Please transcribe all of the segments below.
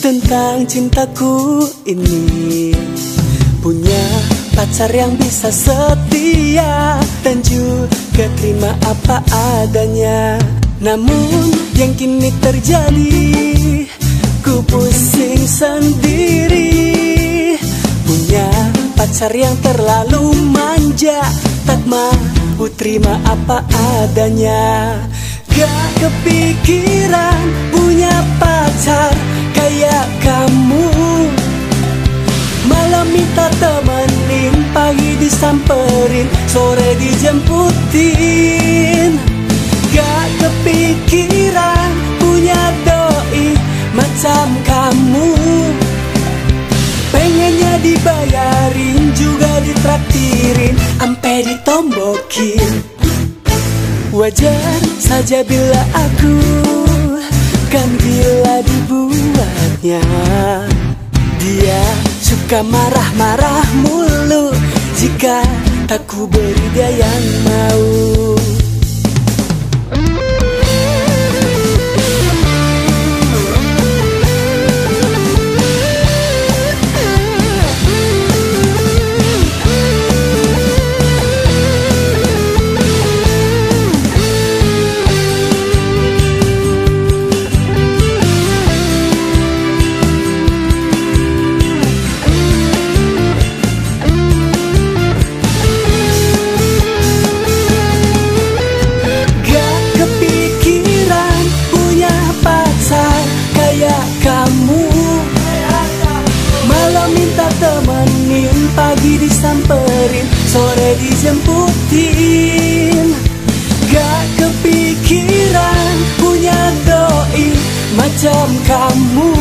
tentang cintaku ini. Punya pacar yang bisa setia Dan juga terima apa adanya. Namun yang kini terjadi Ku pusing sendiri. Punya pacar yang terlalu manja Tak mau terima apa adanya. Gak kepikiran Malam minta temenin, pagi disamperin, sore dijemputin. Gak kepikiran punya doi macam kamu. Pengennya dibayarin, juga ditraktirin, ampe ditombokin. Wajar saja bila aku kan gila dibuatnya suka marah-marah mulu Jika tak ku beri dia yang mau Pagi disamperin, sore dijemputin. Gak kepikiran punya doi macam kamu.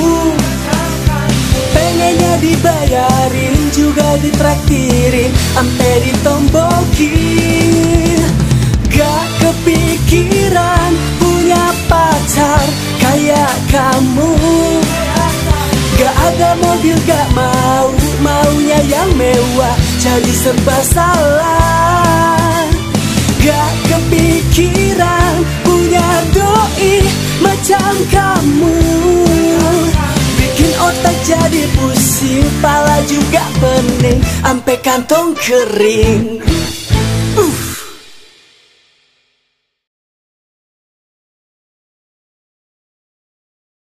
Pengennya dibayarin, juga ditraktirin Ampe ditombokin Gak ada mobil gak mau Maunya yang mewah. Jadi serba salah. Gak kepikiran Punya doi Macam kamu. Bikin otak jadi pusing Pala juga pening Ampe kantong kering. Uh.